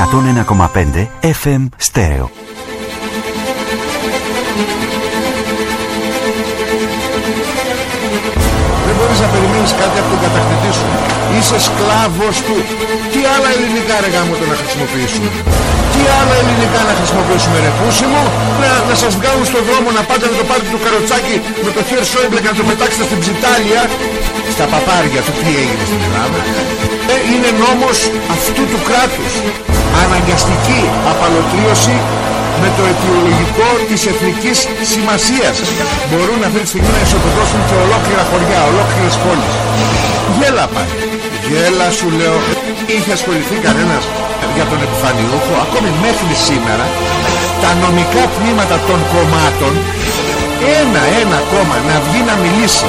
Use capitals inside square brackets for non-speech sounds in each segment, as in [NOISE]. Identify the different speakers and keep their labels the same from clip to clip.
Speaker 1: 101,5 FM Στέρεο.
Speaker 2: Δεν μπορείς να περιμένεις κάτι από τον κατακτητή σου. Είσαι σκλάβος του. Τι άλλα ελληνικά ρε γάμο το να χρησιμοποιήσουμε; Τι άλλα ελληνικά να χρησιμοποιήσουμε ρε πούσι μου; Να, να σας βγάλουν στον δρόμο να πάτε να το πάρετε το καροτσάκι με το χέρι Σόιμπλε και να το πετάξετε στην ψιτάλια. Στα παπάρια του τι έγινε στην Ελλάδα. Ε, είναι νόμος αυτού του κράτους. Αναγκαστική απαλωτρίωση με το αιτιολογικό της εθνικής σημασίας. Μπορούν αυτή τη στιγμή να ισοπεδώσουν και ολόκληρα χωριά, ολόκληρες πόλεις. Γέλα πάλι. Γέλα σου λέω. Είχε ασχοληθεί κανένας για τον επιφανιούχο, ακόμη μέχρι σήμερα, τα νομικά τμήματα των κομμάτων, ένα-ένα κόμμα να βγει να μιλήσει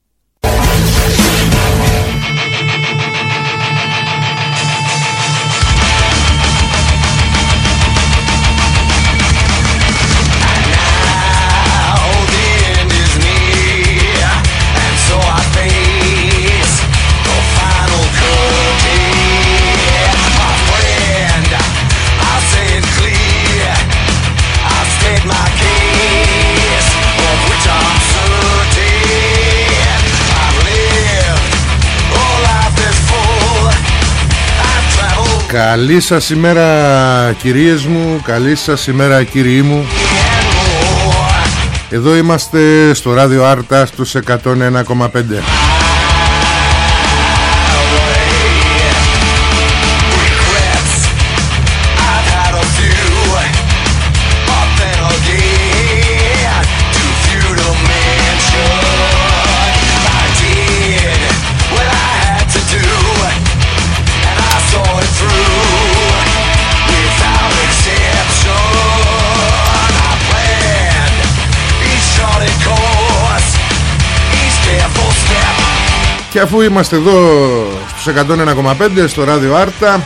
Speaker 2: Καλή σας ημέρα κυρίες μου. Καλή σας ημέρα κύριοι μου. Εδώ είμαστε στο ράδιο Άρτα στους 101,5 Και αφού είμαστε εδώ στους 101,5 στο ράδιο Άρτα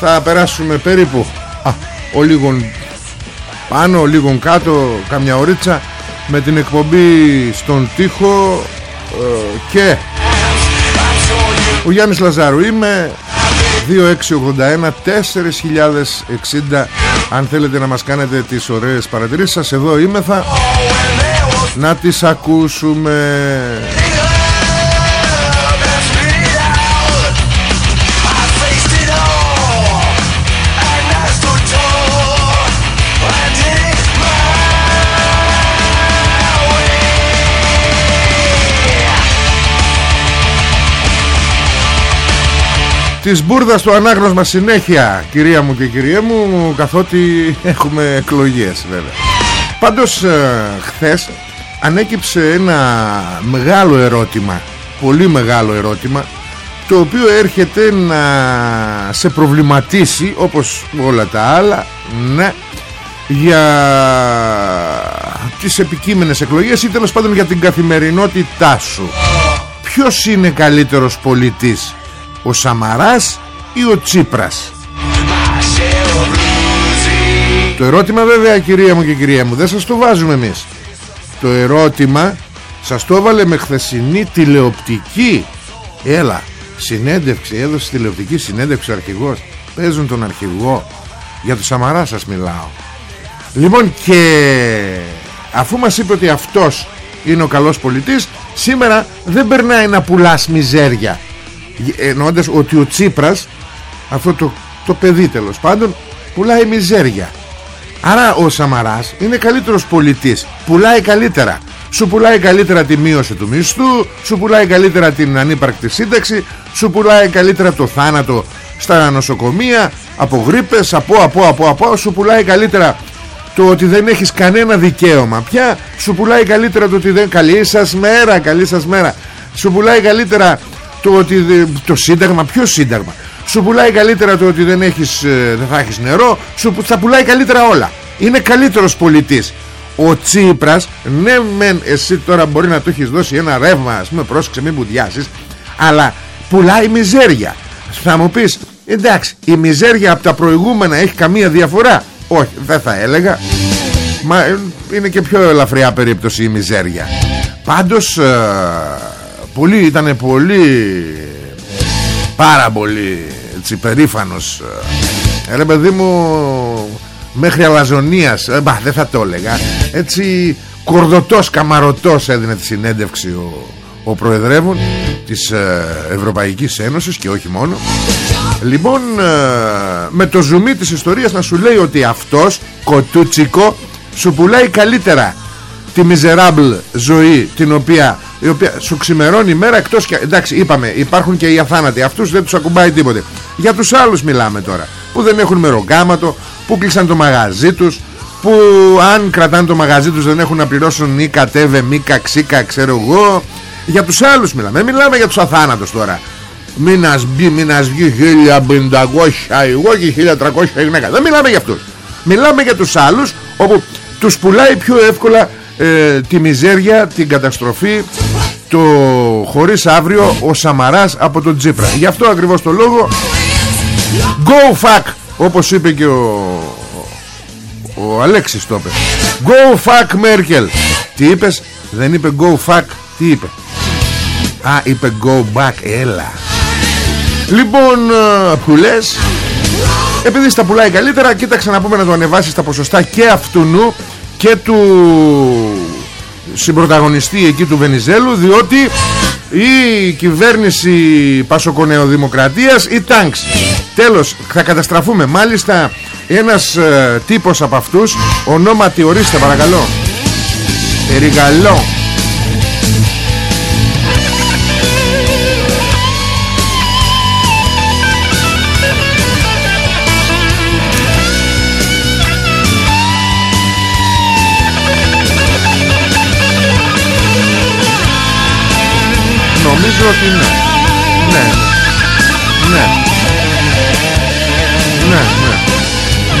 Speaker 2: Θα περάσουμε περίπου α, ο λίγον πάνω, ο λίγον κάτω, καμιά ωρίτσα Με την εκπομπή στον τοίχο ε, και ο Γιάννης Λαζάρου είμαι 2681 4060 Αν θέλετε να μας κάνετε τις ωραίες παρατηρήσεις σας Εδώ είμαι θα. Να τις ακούσουμε Της μπουρδας του ανάγνωσμα συνέχεια Κυρία μου και κυρία μου Καθότι έχουμε εκλογές βέβαια. Πάντως ε, χθες Ανέκυψε ένα μεγάλο ερώτημα Πολύ μεγάλο ερώτημα Το οποίο έρχεται να σε προβληματίσει Όπως όλα τα άλλα Ναι για τις επικείμενες εκλογές ή τέλος πάντων για την καθημερινότητά σου. Ποιος είναι καλύτερος πολιτής; Ο Σαμαράς ή ο Τσίπρας; Το ερώτημα βέβαια κυρία μου και κυρία μου Δεν σας το βάζουμε εμείς. Το ερώτημα Σας το έβαλε με χθεσινή τηλεοπτική. Έλα Συνέντευξη Έδωσε τηλεοπτική συνέντευξη ο αρχηγός. Παίζουν τον αρχηγό. Για το Σαμαρά σας μιλάω. Λοιπόν και Αφού μας είπε ότι αυτός είναι ο καλός πολιτής Σήμερα δεν περνάει να πουλάς μιζέρια εννοώντας ότι ο Τσίπρας αυτό το, το παιδί τέλος πάντων πουλάει μιζέρια. Άρα ο Σαμαράς είναι καλύτερος πολιτής. Πουλάει καλύτερα. Σου πουλάει καλύτερα τη μείωση του μισθού σου πουλάει καλύτερα την ανύπαρκτη σύνταξη σου πουλάει καλύτερα το θάνατο στα νοσοκομεία από γρήπες από από από από σου πουλάει καλύτερα το ότι δεν έχεις κανένα δικαίωμα πια σου πουλάει καλύτερα το ότι δεν καλή σας μέρα καλή σας μέρα σου πουλάει καλύτερα το ότι το σύνταγμα, ποιο σύνταγμα; Σου πουλάει καλύτερα το ότι δεν, έχεις, ε, δεν θα έχεις νερό σου θα πουλάει καλύτερα όλα. Είναι καλύτερος πολιτής. Ο Τσίπρας ναι μεν εσύ τώρα μπορεί να του έχεις δώσει ένα ρεύμα ας πούμε πρόσεξε μην μπουδιάσεις αλλά πουλάει μιζέρια. Θα μου πεις εντάξει η μιζέρια από τα προηγούμενα έχει καμία διαφορά; Όχι δεν θα έλεγα. Μα ε, είναι και πιο ελαφριά περίπτωση η μιζέρια. Πάντως ε, πολύ, ήταν πολύ Πάρα πολύ έτσι, περήφανος. Ε, Ρε παιδί μου Μέχρι αλαζονίας ε, μπα, Δεν θα το έλεγα. Έτσι κορδωτός καμαρωτός έδινε τη συνέντευξη ο, ο Προεδρεύων της ε, Ευρωπαϊκής Ένωσης και όχι μόνο. Λοιπόν με το ζουμί της ιστορίας να σου λέει ότι αυτός κοτούτσικο σου πουλάει καλύτερα τη miserable ζωή την οποία, η οποία σου ξημερώνει η μέρα εκτός και εντάξει είπαμε υπάρχουν και οι αθάνατοι. Αυτούς δεν τους ακουμπάει τίποτε. Για τους άλλους μιλάμε τώρα που δεν έχουν μεροκάματο που κλείσαν το μαγαζί τους που αν κρατάνε το μαγαζί τους δεν έχουν να πληρώσουν ή κατέβε μήκα ξύκα ξέρω εγώ. Για τους άλλους μιλάμε. Μιλάμε για τους αθάνατους τώρα. Μην ας μπει, μην ας βγει 1500 εγώ και 1300 γυναίκα. Δεν μιλάμε για αυτούς. Μιλάμε για τους άλλους όπου τους πουλάει πιο εύκολα ε, τη μιζέρια, την καταστροφή το χωρίς αύριο ο Σαμαράς από τον Τζίπρα. Γι' αυτό ακριβώς το λόγο go fuck όπως είπε και ο ο Αλέξης το είπε. Go fuck Μέρκελ. Τι είπες; Δεν είπε go fuck τι είπε; Α είπε go back έλα. Λοιπόν ε, που λες επειδή στα πουλάει καλύτερα κοίταξε να πούμε να το ανεβάσεις στα ποσοστά και αυτού νου και του συμπροταγωνιστή εκεί του Βενιζέλου διότι η κυβέρνηση Πασοκονεοδημοκρατίας ή τάγκς. Τέλος θα καταστραφούμε. Μάλιστα ένας ε, τύπος από αυτούς ονόματι ορίστε παρακαλώ Ερηγαλό Νομίζω ότι ναι. Ναι. Ναι. Ναι, ναι.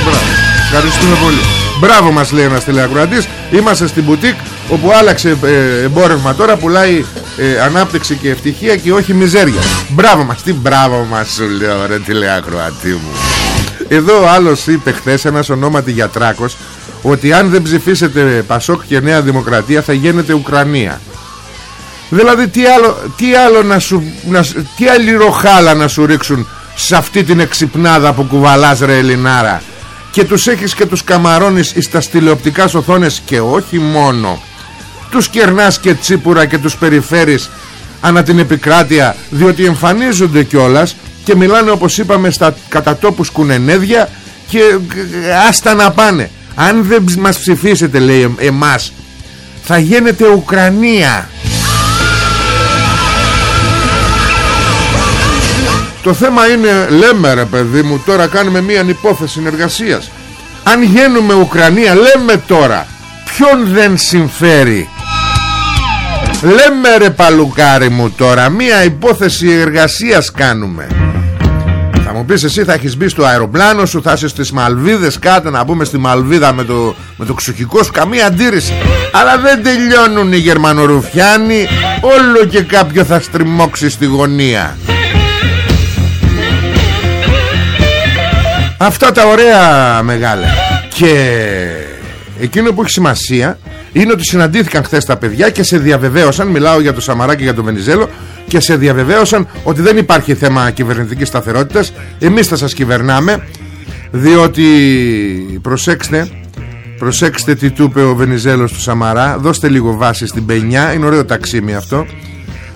Speaker 2: Μπράβο. Ευχαριστούμε πολύ. Μπράβο μας λέει ένας τηλεακροατής. Είμαστε στην μπουτίκ όπου άλλαξε ε, εμπόρευμα τώρα πουλάει ε, ανάπτυξη και ευτυχία και όχι μιζέρια. Μπράβο μας. Τι μπράβο μας σου λέω ρε τηλεακροατή μου. Εδώ ο άλλος είπε χθες ένας ονόματι γιατράκος ότι αν δεν ψηφίσετε Πασόκ και Νέα Δημοκρατία θα γίνετε Ουκρανία. Δηλαδή τι άλλο, τι άλλο να σου να, Τι άλλη ροχάλα να σου ρίξουν Σε αυτή την εξυπνάδα που κουβαλάς ρε Ελληνάρα. Και τους έχεις και τους καμαρώνεις Στα τηλεοπτικά οθόνες Και όχι μόνο. Τους κερνάς και τσίπουρα και τους περιφέρεις Ανά την επικράτεια Διότι εμφανίζονται κιόλας Και μιλάνε όπως είπαμε στα κατατόπους κουνενέδια Και άστα να πάνε. Αν δεν μας ψηφίσετε λέει εμάς Θα γίνετε Ουκρανία Το θέμα είναι λέμε ρε παιδί μου Τώρα κάνουμε μία υπόθεση συνεργασίας. Αν γίνουμε Ουκρανία Λέμε τώρα Ποιον δεν συμφέρει; Λέμε ρε παλουκάρι μου τώρα Μία υπόθεση εργασίας κάνουμε. Θα μου πεις εσύ θα έχεις μπει στο αεροπλάνο σου Θα είσαι στις Μαλβίδες κάτω να πούμε στη Μαλβίδα με το, με το ξουχικό σου Καμία αντίρρηση. Αλλά δεν τελειώνουν οι Γερμανορουφιάνοι Όλο και κάποιο θα στριμώξει στη γωνία Αυτά τα ωραία μεγάλα. Και εκείνο που έχει σημασία Είναι ότι συναντήθηκαν χθες τα παιδιά Και σε διαβεβαίωσαν Μιλάω για το Σαμαρά και για το Βενιζέλο Και σε διαβεβαίωσαν ότι δεν υπάρχει θέμα κυβερνητικής σταθερότητας. Εμείς θα σας κυβερνάμε Διότι προσέξτε Προσέξτε τι του είπε ο Βενιζέλος του Σαμαρά. Δώστε λίγο βάση στην πενιά Είναι ωραίο ταξίμι αυτό.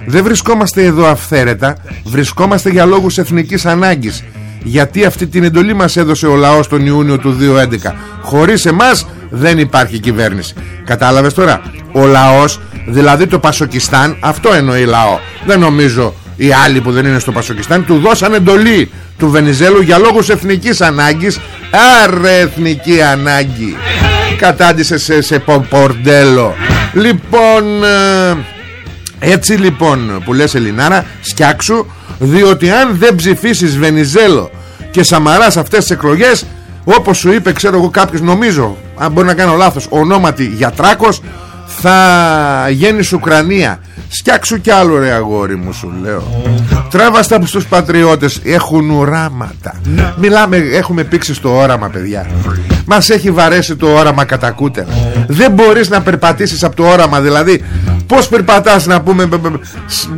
Speaker 2: Δεν βρισκόμαστε εδώ αυθαίρετα Βρισκόμαστε για λόγους εθνικής ανάγκης γιατί αυτή την εντολή μας έδωσε ο λαός τον Ιούνιο του 2011 χωρίς εμάς δεν υπάρχει κυβέρνηση. Κατάλαβες τώρα; Ο λαός δηλαδή το Πασοκιστάν αυτό εννοεί λαό. Δεν νομίζω οι άλλοι που δεν είναι στο Πασοκιστάν του δώσαν εντολή του Βενιζέλου για λόγους εθνικής ανάγκης. Άρε εθνική ανάγκη. Κατάντησε σε, σε πορντέλο λοιπόν ε, Έτσι λοιπόν που λες Ελληνάρα Σκιάξου Διότι αν δεν ψηφίσεις Βενιζέλο Και Σαμαράς αυτές τις εκλογές Όπως σου είπε ξέρω εγώ κάποιος νομίζω Αν μπορεί να κάνω λάθος Ονόματι Γιατράκος Θα γίνεις Ουκρανία Σκιάξου κι άλλο ρε αγόρι μου σου λέω. Τράβαστα από στους πατριώτες Έχουν ουράματα Μιλάμε έχουμε πήξει στο όραμα παιδιά. Μας έχει βαρέσει το όραμα κατά κούτερα. Δεν μπορείς να περπατήσεις από το όραμα Δηλαδή Πώς περπατάς να πούμε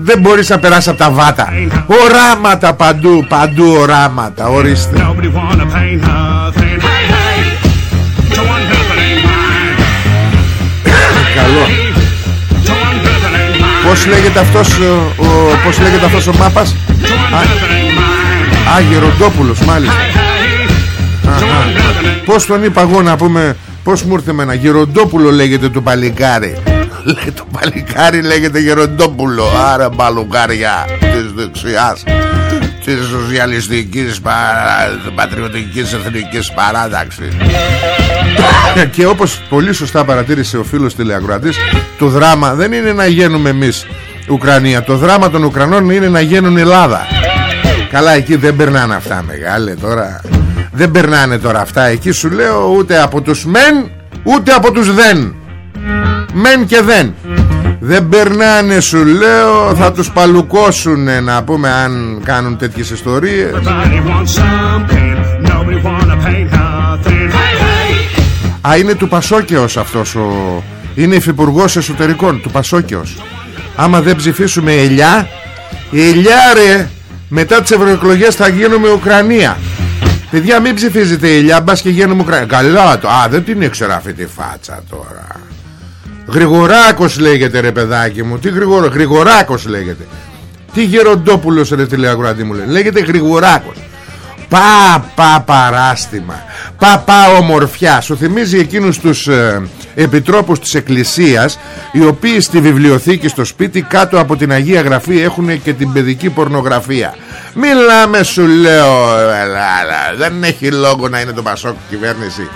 Speaker 2: Δεν μπορείς να περάσεις από τα βάτα. Οράματα παντού Παντού οράματα Ορίστε Πώς λέγεται αυτός ο, Πώς λέγεται αυτός ο μάπας; Α, Γεροντόπουλος μάλιστα. Πώς τον είπα εγώ να πούμε Πώς μου ήρθε με ένα Γεροντόπουλο λέγεται το παλικάρι. [LAUGHS] Λέει το παλικάρι λέγεται Γεροντόπουλο. Άρα μπαλουκάρια Της δεξιάς Της σοσιαλιστικής παρά, Πατριωτικής εθνικής παράταξης [LAUGHS] και όπως πολύ σωστά παρατήρησε ο φίλος τηλεακροατής Το δράμα δεν είναι να γίνουμε εμείς Ουκρανία. Το δράμα των Ουκρανών είναι να γίνουν Ελλάδα. Καλά εκεί δεν περνάνε αυτά μεγάλε τώρα. Δεν περνάνε τώρα αυτά. Εκεί σου λέω ούτε από τους μεν Ούτε από τους δεν Μεν και δεν Δεν περνάνε σου λέω Θα τους παλουκώσουν Να πούμε αν κάνουν τέτοιες ιστορίες Α είναι του Πασόκεως αυτός ο... Είναι υφυπουργός εσωτερικών του Πασόκεως. Άμα δεν ψηφίσουμε ελιά Ελιά ρε Μετά τις ευρωεκλογές θα γίνουμε Ουκρανία. Παιδιά μην ψηφίζετε ελιά Μπας και γίνουμε Ουκρανία. Καλά το Α δεν την ήξερα αυτή τη φάτσα τώρα. Γρηγοράκος λέγεται ρε παιδάκι μου Τι γρηγορα... Γρηγοράκος λέγεται. Τι γεροντόπουλος ρε τηλεαγουράτη μου λέει. Λέγεται Γρηγοράκος Πα πα παράστημα. Πα πα ομορφιά. Σου θυμίζει εκείνους τους ε, επιτρόπους της εκκλησίας Οι οποίοι στη βιβλιοθήκη στο σπίτι Κάτω από την Αγία Γραφή Έχουν και την παιδική πορνογραφία. Μιλάμε σου λέω ελά, Δεν έχει λόγο να είναι το Πασόκ κυβέρνηση.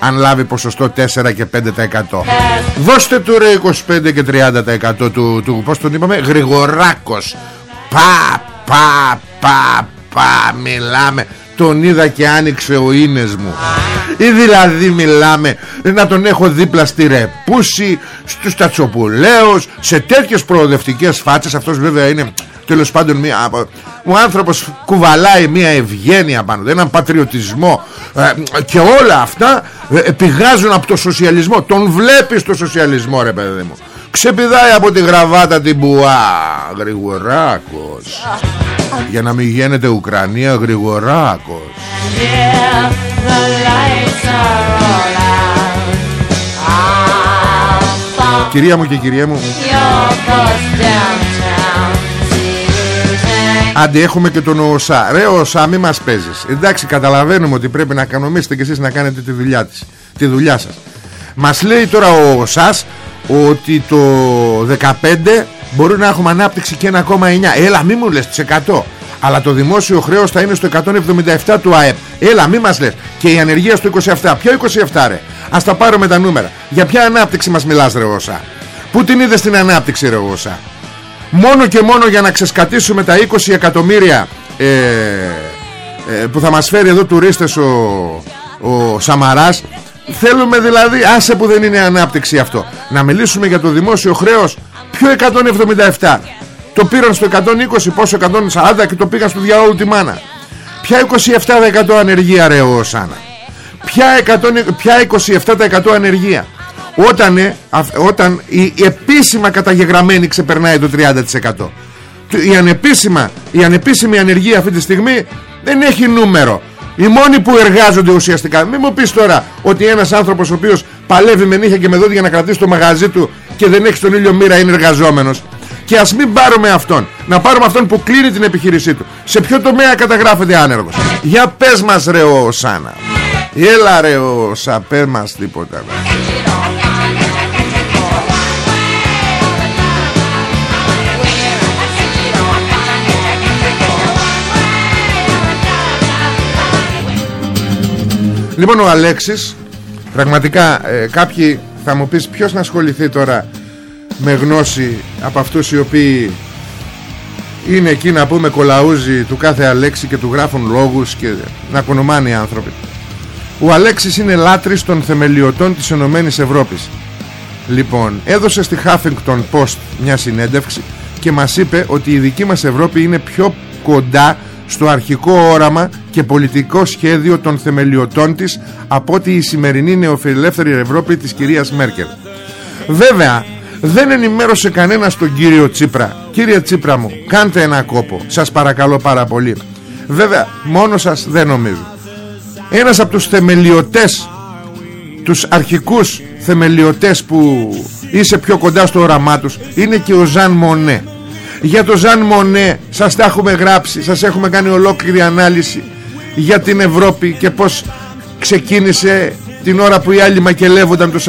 Speaker 2: Αν λάβει ποσοστό 4 και 5% Δώστε του ρε 25 και 30% του, του Πώς τον είπαμε Γρηγοράκος. Πα πα πα πα μιλάμε. Τον είδα και άνοιξε ο ίνες μου. Ή δηλαδή μιλάμε να τον έχω δίπλα στη Ρεπούση στους Τατσοπουλαίους σε τέτοιες προοδευτικές φάτσες. Αυτός βέβαια είναι τέλος πάντων μια, ο άνθρωπος κουβαλάει μια ευγένεια πάνω έναν πατριωτισμό. Ε, και όλα αυτά ε, πηγάζουν από το σοσιαλισμό. Τον βλέπεις το σοσιαλισμό ρε παιδί μου. Ξεπηδάει από τη γραβάτα την μπουά Γρηγοράκος για να μην γίνεται Ουκρανία Γρηγοράκος. Κυρία μου και κυρία μου. Άντε έχουμε και τον ΟΣΑ. Ρε ΟΣΑ μη μας παίζεις. Εντάξει καταλαβαίνουμε ότι πρέπει να κανομήσετε και εσείς να κάνετε τη δουλειά, της, τη δουλειά σας. Μας λέει τώρα ο ΟΣΑΣ Ότι το 15 μπορεί να έχουμε ανάπτυξη και 1,9 Έλα μη μου λες τις 100 αλλά το δημόσιο χρέος θα είναι στο 177 του ΑΕΠ. Έλα μη μας λες. Και η ανεργία στο 27 Ποιο 27 ρε; Ας τα πάρουμε τα νούμερα. Για ποια ανάπτυξη μας μιλάς ρε Όσα; Πού την είδες την ανάπτυξη ρε Όσα; Μόνο και μόνο για να ξεσκατήσουμε τα 20 εκατομμύρια ε, ε, Που θα μας φέρει εδώ τουρίστες ο, ο Σαμαράς. Θέλουμε δηλαδή Άσε που δεν είναι ανάπτυξη αυτό. Να μιλήσουμε για το δημόσιο χρέος Ποιο 177 το πήραν στο 120 πόσο 140 και το πήγαν στο διαόλου τη μάνα. Ποια 27% ανεργία ρε ο Σάνα. Ποια, 100, ποια 27% ανεργία. Όταν, ε, όταν η επίσημα καταγεγραμμένη ξεπερνάει το 30% η, ανεπίσημα, η ανεπίσημη ανεργία αυτή τη στιγμή δεν έχει νούμερο οι μόνοι που εργάζονται ουσιαστικά. Μην μου πεις τώρα ότι ένας άνθρωπος ο οποίος παλεύει με νύχια και με δόντια για να κρατήσει το μαγαζί του Και δεν έχει στον ήλιο μοίρα είναι εργαζόμενος. Και ας μην πάρουμε αυτόν. Να πάρουμε αυτόν που κλείνει την επιχείρησή του. Σε ποιο τομέα καταγράφεται άνεργος. Για πες μας ρε ο Σάνα. Έλα ρε ο Σα πες μας τίποτα Λοιπόν ο Αλέξης Πραγματικά ε, κάποιοι θα μου πεις ποιος να ασχοληθεί τώρα με γνώση από αυτούς οι οποίοι είναι εκεί να πούμε κολαούζι του κάθε Αλέξη και του γράφουν λόγους και να κονομάνε οι άνθρωποι ο Αλέξης είναι λάτρης των θεμελιωτών της Ενωμένης ΕΕ. Ευρώπης λοιπόν έδωσε στη Huffington Post μια συνέντευξη και μας είπε ότι η δική μας Ευρώπη είναι πιο κοντά στο αρχικό όραμα και πολιτικό σχέδιο των θεμελιωτών της από ότι η σημερινή νεοφιλελεύθερη Ευρώπη της κυρίας Μέρκελ. Βέβαια δεν ενημέρωσε κανένας τον κύριο Τσίπρα. Κύριε Τσίπρα μου κάντε ένα κόπο. Σας παρακαλώ πάρα πολύ. Βέβαια μόνο σας δεν νομίζω. Ένας από τους θεμελιωτές Τους αρχικούς θεμελιωτές που είσαι πιο κοντά στο όραμά τους Είναι και ο Ζαν Μονέ Για το Ζαν Μονέ σας τα έχουμε γράψει Σας έχουμε κάνει ολόκληρη ανάλυση Για την Ευρώπη και πως ξεκίνησε την ώρα που οι άλλοι μακελεύονταν το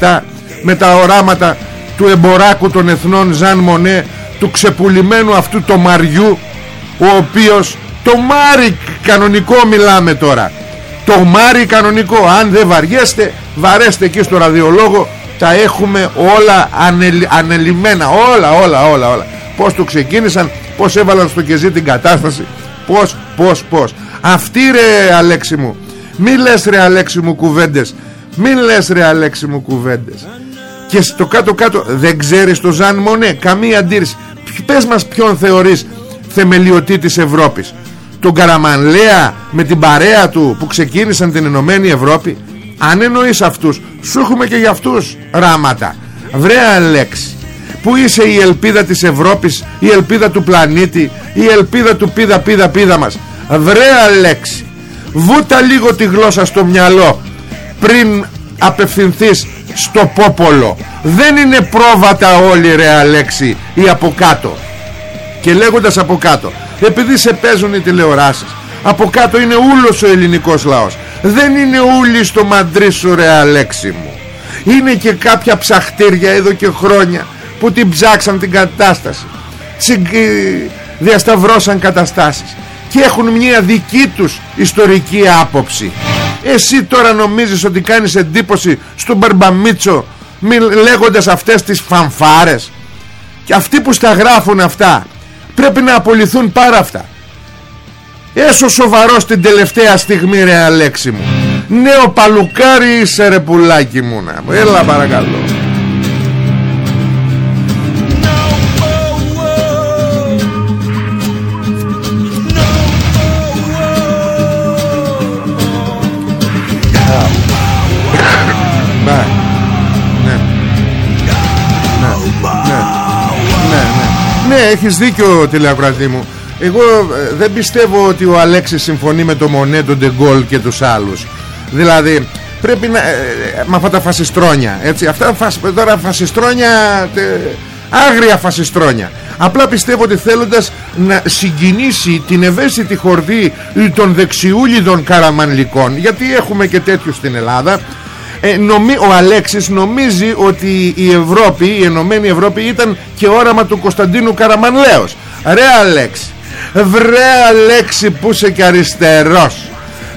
Speaker 2: 46-47 με τα οράματα του εμποράκου των εθνών Ζαν Μονέ του ξεπουλημένου αυτού το Μαριού ο οποίος το Μάρι κανονικό μιλάμε τώρα το Μάρι κανονικό αν δεν βαριέστε βαρέστε εκεί στο ραδιολόγο τα έχουμε όλα ανελ, ανελημένα όλα όλα όλα όλα. Πως το ξεκίνησαν πως έβαλαν στο κεζί την κατάσταση. Πως πως πως αυτή ρε Αλέξη μου. Μη λες ρε Αλέξη μου κουβέντες. Μη λες ρε Αλέξη μου κουβέντες. Και στο κάτω κάτω δεν ξέρεις το Ζαν Μονέ. Καμία αντίρρηση. Πες μας ποιον θεωρείς θεμελιωτή της Ευρώπης. Τον Καραμανλέα με την παρέα του που ξεκίνησαν την Ενωμένη Ευρώπη αν εννοείς αυτούς σου έχουμε και για αυτούς ράματα. Βρε Αλέξη που είσαι η ελπίδα της Ευρώπης η ελπίδα του πλανήτη η ελπίδα του πίδα πίδα πίδα μας. Βρε Αλέξη βούτα λίγο τη γλώσσα στο μυαλό πριν απευθυνθείς στο πόπολο. Δεν είναι πρόβατα όλοι ρε Αλέξη ή από κάτω. Και λέγοντας από κάτω επειδή σε παίζουν οι τηλεοράσεις από κάτω είναι ούλος ο ελληνικός λαός δεν είναι ούλοι στο μαντρί σου ρε Αλέξη μου. Είναι και κάποια ψαχτήρια εδώ και χρόνια που την ψάξαν την κατάσταση. Διασταυρώσαν καταστάσεις. Και έχουν μια δική τους ιστορική άποψη. Εσύ τώρα νομίζεις ότι κάνεις εντύπωση στον Μπαρμπαμίτσο λέγοντας αυτές τις φανφάρες; Και αυτοί που στα γράφουν αυτά πρέπει να απολυθούν πάρα αυτά έσω σοβαρός την τελευταία στιγμή ρε Αλέξη μου. Νέο παλουκάρι είσαι ρε πουλάκι μου να. Έλα παρακαλώ. Ναι, έχεις δίκιο τηλεακροατή μου Εγώ ε, δεν πιστεύω ότι ο Αλέξης συμφωνεί με το Μονέ, τον Ντεγκόλ και τους άλλους. Δηλαδή πρέπει να... Ε, ε, με αυτά τα φασιστρόνια έτσι, Αυτά φας, τώρα φασιστρόνια τε, Άγρια φασιστρόνια. Απλά πιστεύω ότι θέλοντας να συγκινήσει την ευαίσθητη χορδή των δεξιούλιδων καραμανλικών Γιατί έχουμε και τέτοιους στην Ελλάδα ε, νομί, ο Αλέξης νομίζει ότι η Ευρώπη, η Ενωμένη Ευρώπη ήταν και όραμα του Κωνσταντίνου Καραμανλέως Ρε Αλέξη Βρε Αλέξη που είσαι και αριστερός.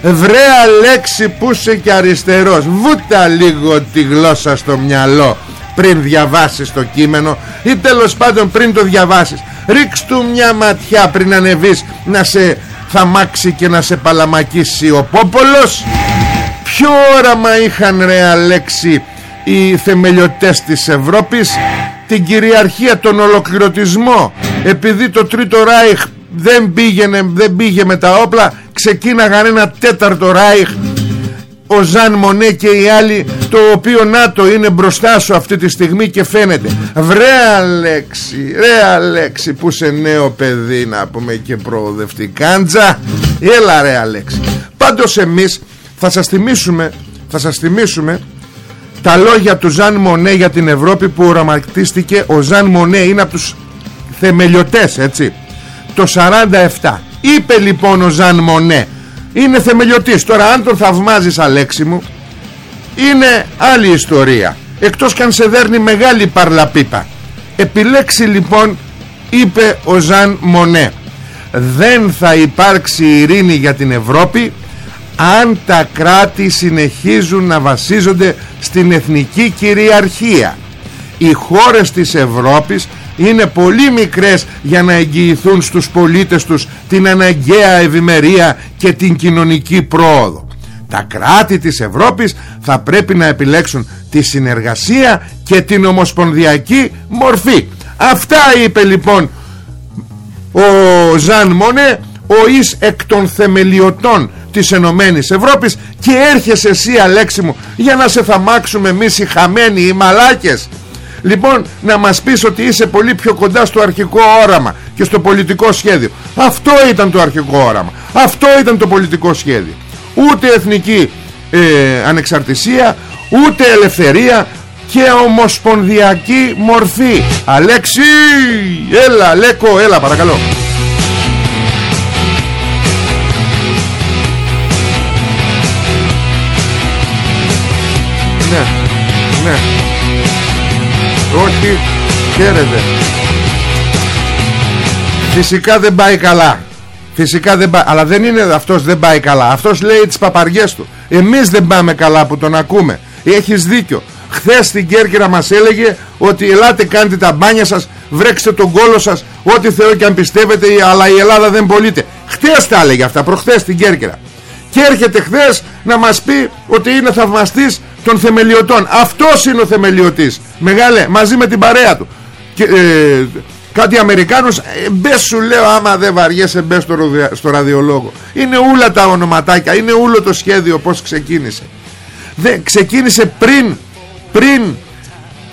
Speaker 2: Βρε Αλέξη που είσαι και αριστερός. Βούτα λίγο τη γλώσσα στο μυαλό Πριν διαβάσεις το κείμενο Ή τέλος πάντων πριν το διαβάσεις. Ρίξ του μια ματιά πριν ανεβείς Να σε θαμάξει και να σε παλαμακίσει ο Πόπολος. Ποιο όραμα είχαν ρε Αλέξη οι θεμελιωτές της Ευρώπης; Την κυριαρχία, τον ολοκληρωτισμό. Επειδή το Τρίτο Ράιχ δεν πήγαινε, δεν πήγε με τα όπλα. Ξεκίναγαν ένα τέταρτο Ράιχ ο Ζαν Μονέ και οι άλλοι το οποίο ΝΑΤΟ είναι μπροστά σου αυτή τη στιγμή και φαίνεται. Βρε Αλέξη ρε Αλέξη που σε νέο παιδί να πούμε και προοδευτικάντζα έλα ρε Αλέξη. Πάντως εμείς θα σας θυμίσουμε θα σας θυμίσουμε τα λόγια του Ζαν Μονέ για την Ευρώπη που οραματίστηκε. Ο Ζαν Μονέ είναι από τους θεμελιωτές έτσι το 47 είπε λοιπόν ο Ζαν Μονέ είναι θεμελιωτής τώρα αν τον θαυμάζεις Αλέξη μου είναι άλλη ιστορία. Εκτός κι αν σε δέρνει μεγάλη παρλαπίπα. Επιλέξει λοιπόν είπε ο Ζαν Μονέ δεν θα υπάρξει ειρήνη για την Ευρώπη αν τα κράτη συνεχίζουν να βασίζονται στην εθνική κυριαρχία. Οι χώρες της Ευρώπης είναι πολύ μικρές για να εγγυηθούν στους πολίτες τους την αναγκαία ευημερία και την κοινωνική πρόοδο. Τα κράτη της Ευρώπης θα πρέπει να επιλέξουν τη συνεργασία και την ομοσπονδιακή μορφή. Αυτά είπε λοιπόν ο Ζαν Μονέ, ο εις εκ των θεμελιωτών της Ενωμένης Ευρώπης και έρχεσαι εσύ Αλέξη μου για να σε θαμάξουμε εμείς οι χαμένοι, οι μαλάκες Λοιπόν να μας πεις ότι είσαι πολύ πιο κοντά στο αρχικό όραμα και στο πολιτικό σχέδιο. Αυτό ήταν το αρχικό όραμα. Αυτό ήταν το πολιτικό σχέδιο. Ούτε εθνική ε, ανεξαρτησία Ούτε ελευθερία και ομοσπονδιακή μορφή. Αλέξη Έλα Λέκο έλα παρακαλώ. Ναι Ναι όχι, χαίρετε. Φυσικά δεν πάει καλά. Φυσικά δεν πάει. Αλλά δεν είναι αυτός δεν πάει καλά. Αυτός λέει τις παπαριές του. Εμείς δεν πάμε καλά που τον ακούμε. Έχεις δίκιο. Χθες στην Κέρκυρα μας έλεγε ότι ελάτε κάντε τα μπάνια σας, βρέξτε τον κόλο σας, ό,τι Θεό και αν πιστεύετε, αλλά η Ελλάδα δεν πωλείται. Χθες τα έλεγε αυτά, προχθές στην Κέρκυρα. Και έρχεται χθες να μας πει ότι είναι θαυμαστής των θεμελιωτών. Αυτός είναι ο θεμελιωτής. Μεγάλε μαζί με την παρέα του. Και, ε, κάτι Αμερικάνους ε, μπες σου λέω άμα δεν βαριέσαι μπες στο, στο ραδιολόγο. Είναι όλα τα ονοματάκια είναι όλο το σχέδιο πως ξεκίνησε. Δεν, ξεκίνησε πριν πριν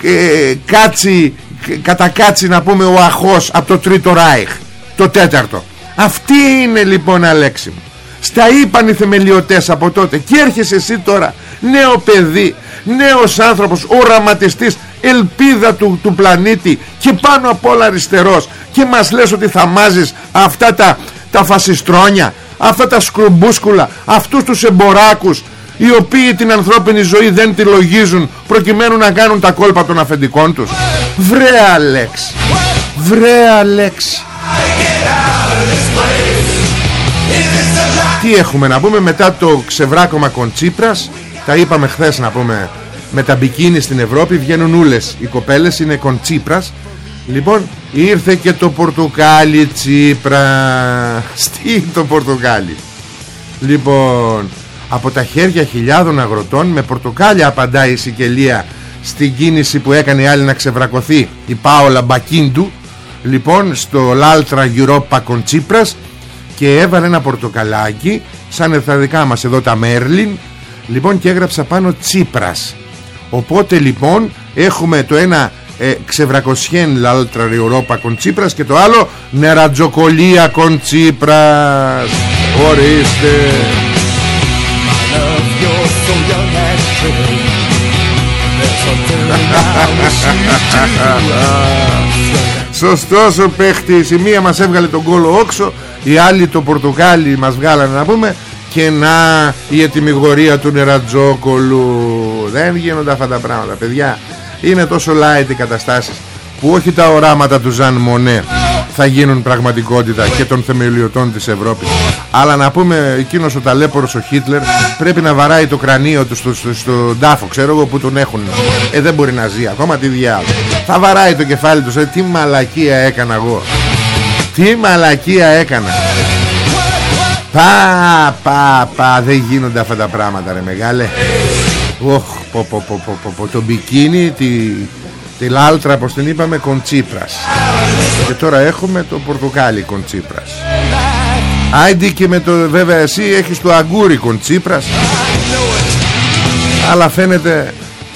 Speaker 2: ε, κάτσει κατακάτσει να πούμε ο αχός από το τρίτο ράιχ το τέταρτο. Αυτή είναι λοιπόν Αλέξη μου. Στα είπαν οι θεμελιωτές από τότε. Και έρχεσαι εσύ τώρα νέο παιδί νέος άνθρωπος οραματιστής ελπίδα του, του πλανήτη και πάνω απ' όλα αριστερός. Και μας λες ότι θα μάζεις αυτά τα, τα φασιστρόνια αυτά τα σκρουμπούσκουλα αυτούς τους εμποράκους οι οποίοι την ανθρώπινη ζωή δεν τη λογίζουν προκειμένου να κάνουν τα κόλπα των αφεντικών τους. Βρε Αλέξη βρε Αλέξη τι έχουμε να πούμε μετά το ξεβράκωμα κοντσίπρας; Τα είπαμε χθες να πούμε Με τα μπικίνι στην Ευρώπη βγαίνουν ούλες. Οι κοπέλες είναι κοντσίπρας Λοιπόν ήρθε και το πορτοκάλι τσίπρα. [LAUGHS] Τι το πορτοκάλι Λοιπόν από τα χέρια χιλιάδων αγροτών με πορτοκάλια απαντάει η Σικελία στην κίνηση που έκανε η άλλη να ξεβρακωθεί η Πάολα Μπακίντου. Λοιπόν στο Λάλτρα Europa Κοντσίπρας και έβαλε ένα πορτοκαλάκι σαν τα δικά μας εδώ τα Μέρλιν λοιπόν και έγραψα πάνω Τσίπρας. Οπότε λοιπόν έχουμε το ένα ε, ξεβρακοσιέν λάλτρα Ευρώπα κον Τσίπρας και το άλλο νερατζοκολία κον Τσίπρας ορίστε. Σωστός ο παίχτης. Η μία μας έβγαλε τον κόλο όξο Οι άλλοι το πορτοκάλι μας βγάλανε να πούμε Και να η ετοιμιγορία του νερατζόκολου. Δεν γίνονται αυτά τα πράγματα παιδιά. Είναι τόσο light οι καταστάσεις Που όχι τα οράματα του Ζαν Μονέ θα γίνουν πραγματικότητα και των θεμελιωτών της Ευρώπης. Αλλά να πούμε εκείνος ο ταλέπορος ο Χίτλερ πρέπει να βαράει το κρανίο του στο, στο, στο τάφο ξέρω εγώ που τον έχουν. Ε δεν μπορεί να ζει ακόμα τι διάλογο. Θα βαράει το κεφάλι του ε, τι μαλακία έκανα εγώ. Τι μαλακία έκανα Πα, πα, πα, δεν γίνονται αυτά τα πράγματα ρε μεγάλε. Οχ, πω, πω, πω, πω, πω, το μπικίνι, τη, τη λάλτρα πως την είπαμε κοντσίπρας. Και τώρα έχουμε το πορτοκάλι κοντσίπρας. Άιντι και με το βέβαια εσύ έχεις το αγκούρι κοντσίπρας. Αλλά φαίνεται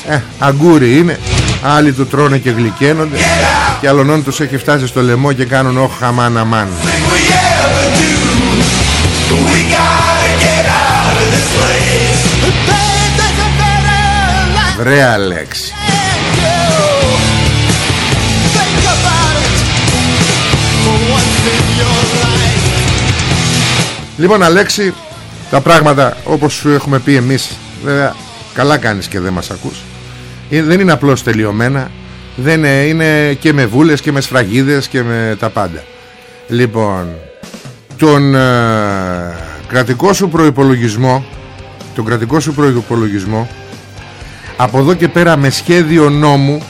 Speaker 2: ε, αγκούρι είναι. Άλλοι το τρώνε και γλυκαίνονται. Και άλλων τους έχει φτάσει στο λαιμό και κάνουν όχα αμάν αμάν Βρε Αλέξη Λοιπόν Αλέξη Τα πράγματα όπως σου έχουμε πει εμείς Βέβαια καλά κάνεις και δεν μας ακούς. Ε, Δεν είναι απλώς τελειωμένα δεν είναι, και με βούλες και με σφραγίδες και με τα πάντα. Λοιπόν Τον ε, κρατικό σου προϋπολογισμό Τον κρατικό σου προϋπολογισμό Από εδώ και πέρα με σχέδιο νόμου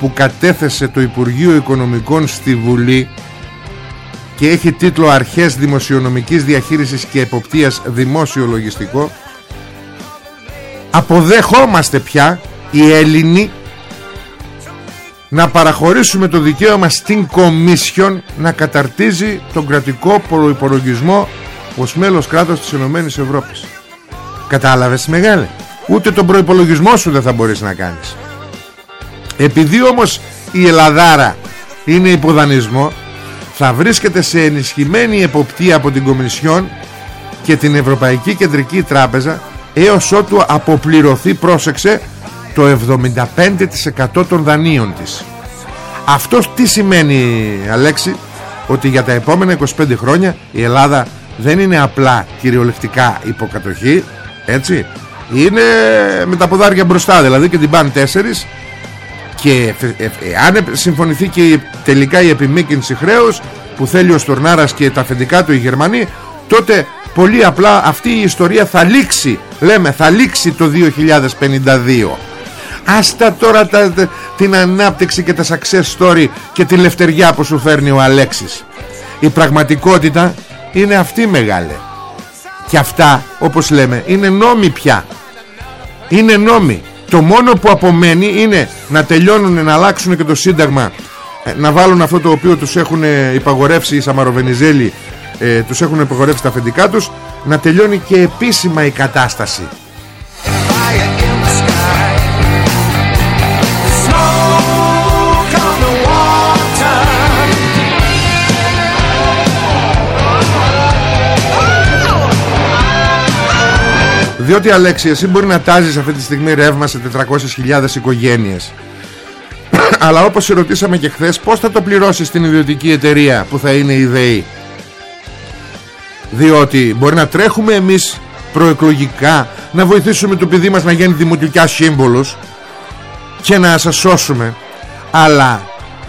Speaker 2: που κατέθεσε το Υπουργείο Οικονομικών στη Βουλή και έχει τίτλο Αρχές Δημοσιονομικής Διαχείρισης και Εποπτείας Δημόσιο Λογιστικό αποδέχόμαστε πια οι Έλληνοι να παραχωρήσουμε το δικαίωμα στην Κομίσιον να καταρτίζει τον κρατικό προϋπολογισμό ως μέλος κράτος της Ενωμένης Ευρώπης. Κατάλαβες μεγάλε. Ούτε τον προϋπολογισμό σου δεν θα μπορείς να κάνεις. Επειδή όμως η Ελλαδάρα είναι υποδανισμό θα βρίσκεται σε ενισχυμένη εποπτεία από την Κομισιόν και την Ευρωπαϊκή Κεντρική Τράπεζα έως ότου αποπληρωθεί πρόσεξε το 75% των δανείων της αυτό τι σημαίνει Αλέξη; Ότι για τα επόμενα 25 χρόνια η Ελλάδα δεν είναι απλά κυριολεκτικά υποκατοχή έτσι. Είναι με τα ποδάρια μπροστά δηλαδή και την πάνε τέσσερις. Και αν συμφωνηθεί και τελικά η επιμήκυνση χρέους που θέλει ο Στορνάρας και τα αφεντικά του οι Γερμανοί τότε πολύ απλά αυτή η ιστορία θα λήξει λέμε θα λήξει το 2052 Άστα τώρα τα, την ανάπτυξη και τα success story και τη λευτεριά που σου φέρνει ο Αλέξης. Η πραγματικότητα είναι αυτή μεγάλη και αυτά όπως λέμε είναι νόμοι πια. Είναι νόμοι. Το μόνο που απομένει είναι να τελειώνουν να αλλάξουν και το σύνταγμα ε, να βάλουν αυτό το οποίο τους έχουν υπαγορεύσει οι Σαμαροβενιζέλοι ε, τους έχουν υπαγορεύσει τα αφεντικά τους να τελειώνει και επίσημα η κατάσταση Διότι Αλέξη εσύ μπορεί να τάζεις αυτή τη στιγμή ρεύμα σε 400.000 οικογένειες. [COUGHS] Αλλά όπως σε ρωτήσαμε και χθες Πώς θα το πληρώσεις στην ιδιωτική εταιρεία που θα είναι η ΔΕΗ; Διότι μπορεί να τρέχουμε εμείς προεκλογικά Να βοηθήσουμε το παιδί μας να γίνει δημοτικά σύμβολος Και να σας σώσουμε. Αλλά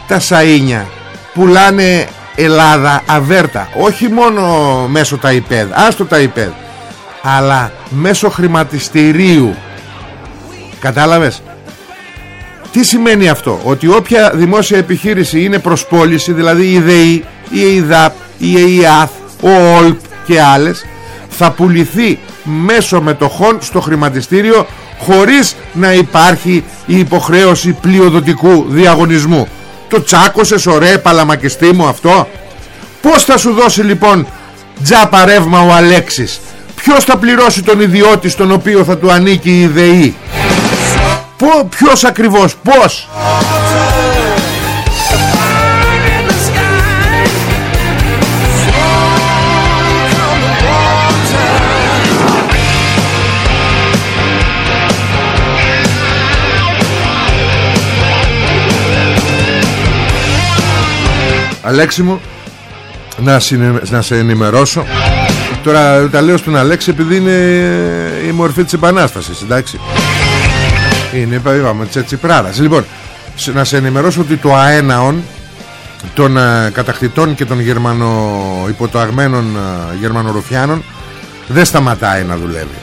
Speaker 2: τα σαΐνια πουλάνε Ελλάδα αβέρτα Όχι μόνο μέσω τα υπέδ Άστο τα υπέδ αλλά μέσω χρηματιστηρίου. Κατάλαβες; Τι σημαίνει αυτό; Ότι όποια δημόσια επιχείρηση είναι προς πώληση δηλαδή η ΔΕΗ, η ΕΙΔΑΠ, η ΕΙΑΘ, ο ΟΛΠ και άλλες θα πουληθεί μέσω μετοχών στο χρηματιστήριο χωρίς να υπάρχει η υποχρέωση πλειοδοτικού διαγωνισμού. Το τσάκωσες ωραία παλαμακιστή μου αυτό. Πως θα σου δώσει λοιπόν τζάπα ρεύμα ο Αλέξης; Ποιος θα πληρώσει τον ιδιώτη στον οποίο θα του ανήκει η ΔΕΗ; Πο, Ποιος ακριβώς Πώς; Αλέξη μου να, να σε ενημερώσω Τώρα τα λέω στον Αλέξη επειδή είναι η μορφή της επανάστασης εντάξει. Είναι είπαμε τσετσιπράρας. Λοιπόν να σε ενημερώσω ότι το αέναον των ε, κατακτητών και των γερμανο, υποταγμένων ε, γερμανορουφιάνων δεν σταματάει να δουλεύει.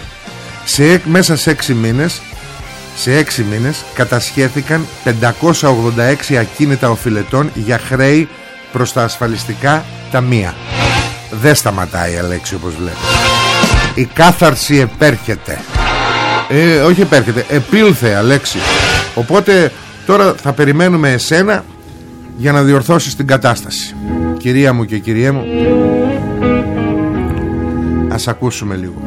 Speaker 2: Σε, μέσα σε έξι μήνες σε έξι μήνες κατασχέθηκαν 586 ακίνητα οφειλετών για χρέη προς τα ασφαλιστικά ταμεία δεν σταματάει η Αλέξη όπως βλέπεις. Η κάθαρση επέρχεται. Ε, όχι επέρχεται επήλθε Αλέξη. Οπότε τώρα θα περιμένουμε εσένα για να διορθώσεις την κατάσταση. Κυρία μου και κυριέ μου ας ακούσουμε λίγο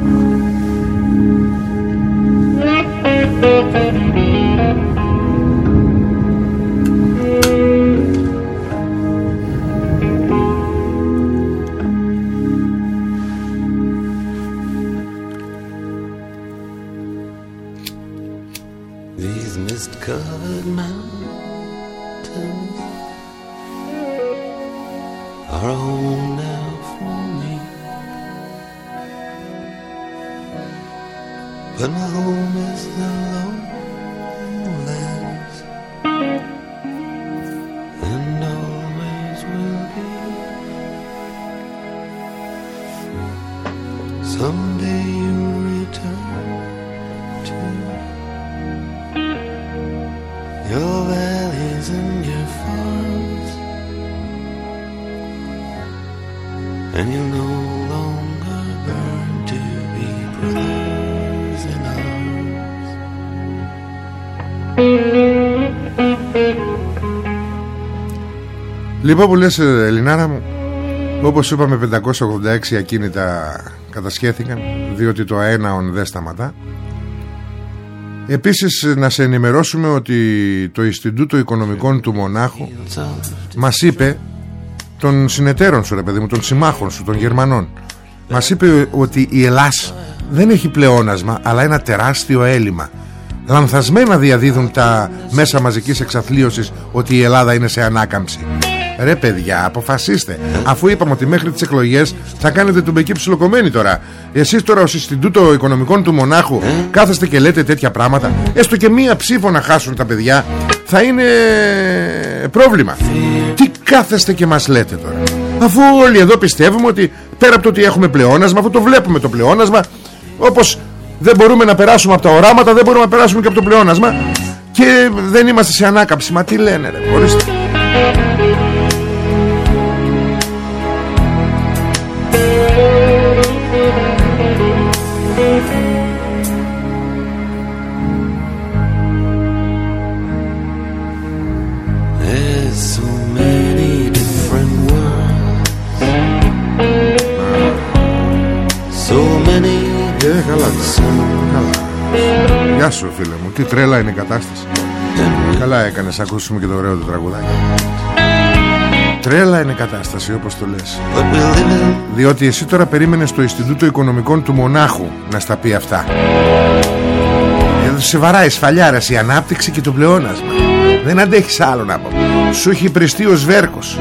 Speaker 2: Λοιπόν που λες ε, Ελληνάρα μου Όπως είπαμε 586 ακίνητα κατασχέθηκαν Διότι το αέναον δεν σταματά. Επίσης να σε ενημερώσουμε ότι το Ινστιτούτο Οικονομικών του Μονάχου Μας είπε των συνεταίρων σου ρε παιδί μου, των συμμάχων σου, των Γερμανών Μας είπε ότι η Ελλάς δεν έχει πλεόνασμα αλλά ένα τεράστιο έλλειμμα. Λανθασμένα διαδίδουν τα μέσα μαζικής εξαθλίωσης ότι η Ελλάδα είναι σε ανάκαμψη Ρε παιδιά αποφασίστε. Αφού είπαμε ότι μέχρι τις εκλογές θα κάνετε τον μπεκί ψιλοκομμένη τώρα. Εσείς τώρα ως Ινστιτούτο Οικονομικών του Μονάχου Κάθεστε και λέτε τέτοια πράγματα Έστω και μία ψήφο να χάσουν τα παιδιά Θα είναι πρόβλημα. Τι κάθεστε και μας λέτε τώρα. Αφού όλοι εδώ πιστεύουμε ότι Πέρα από το ότι έχουμε πλεόνασμα Αφού το βλέπουμε το πλεόνασμα Όπως δεν μπορούμε να περάσουμε από τα οράματα Δεν μπορούμε να περάσουμε και από το πλεόνασμα. Και δεν είμαστε σε ανάκαμψη Μα τι λένε ρε ορίστε. Γεια σου φίλε μου, τι τρέλα είναι η κατάσταση. Καλά έκανες, ακούσουμε και το ωραίο του τραγουδάκι. Τρέλα είναι η κατάσταση όπως το λες.
Speaker 1: But we live in
Speaker 2: Διότι εσύ τώρα περίμενες το Ινστιτούτο Οικονομικών του Μονάχου να στα πει αυτά. Γιατί σε βαράει σφαλιάρας η ανάπτυξη και το πλεόνασμα. Δεν αντέχεις άλλο να πω. Σου έχει πριστεί ο σβέρκος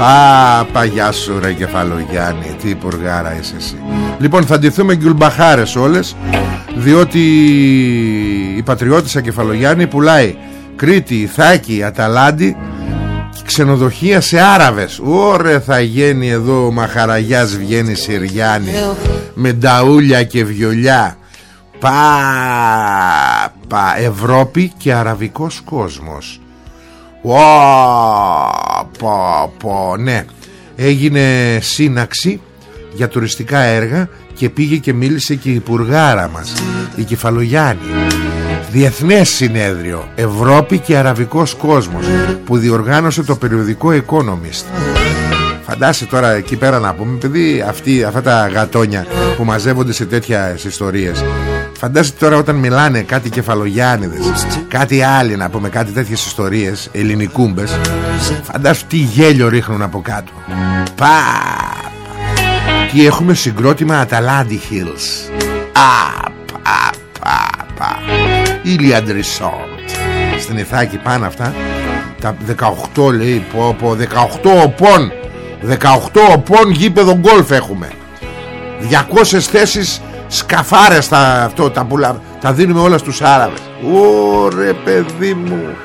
Speaker 2: Α, παγιά σου ρε κεφαλογιάννη. Τι πουργάρα είσαι εσύ. Λοιπόν θα ντυθούμε γκουλμπαχάρες όλες Διότι η πατριώτησα κεφαλογιάννη πουλάει Κρήτη, Ιθάκη, Αταλάντη Ξενοδοχεία σε Άραβες. Ωρε θα γίνει εδώ ο Μαχαραγιάς βγαίνει Συριάννη Με νταούλια και βιολιά. Πα, πα Ευρώπη και αραβικός κόσμος. Ω, πω, πω, ναι. Έγινε σύναξη για τουριστικά έργα και πήγε και μίλησε και η Υπουργάρα μας η Κεφαλογιάννη. Διεθνές συνέδριο Ευρώπη και Αραβικός κόσμος που διοργάνωσε το περιοδικό Economist. Φαντάσαι τώρα εκεί πέρα να πούμε παιδί αυτοί, αυτά τα γατόνια που μαζεύονται σε τέτοιες ιστορίες Φαντάζεσαι τώρα όταν μιλάνε κάτι κεφαλογιάννηδες Κάτι άλλοι να πούμε κάτι τέτοιες ιστορίες Ελληνικούμπες Φαντάσου τι γέλιο ρίχνουν από κάτω. Πα Και έχουμε συγκρότημα Αταλάντι Hills. Α, πα, πα, πα. Iliad Resort Στην Ιθάκη πάνε αυτά. Τα 18 λέει πω, πω, 18 οπών. 18 οπών γήπεδο γκολφ έχουμε. 200 θέσεις σκαφάρες τα, αυτό, τα, πουλα, τα δίνουμε όλα στους Άραβες. Ωρε παιδί μου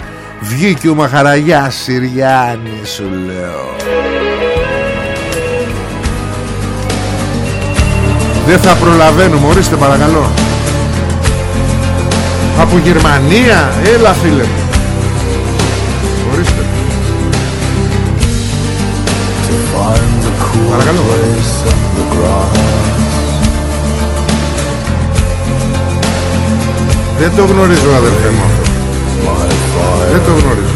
Speaker 2: Βγήκε ο Μαχαραγιάς Συριάννης σου λέω. Δεν θα προλαβαίνουμε ορίστε παρακαλώ. Από Γερμανία Έλα φίλε μου. Ορίστε. Παρακαλώ Δεν το γνωρίζω αδερφέ μου. Αυτό Δεν το γνωρίζω.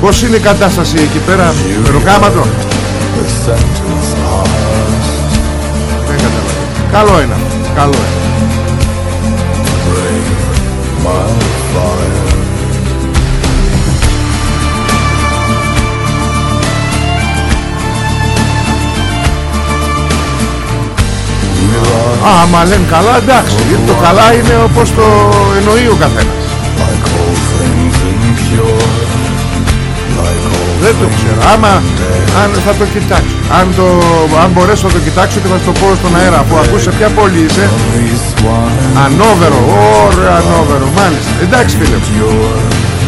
Speaker 2: Πώς είναι η κατάσταση εκεί πέρα Ροκάματο Δεν καταλαβαίνω. Καλό είναι αυτό. Καλό είναι Άμα λένε καλά εντάξει Το καλά είναι όπως το εννοεί ο καθένας. Δεν το ξέρω. Άμα αν θα το κοιτάξω. Αν, το, αν μπορέσω να το κοιτάξω και θα σου το πω στον αέρα Αφού ακούσε ποια πόλη είσαι. Ανόβερο Ωραία Ανόβερο Μάλιστα. Εντάξει φίλε μου.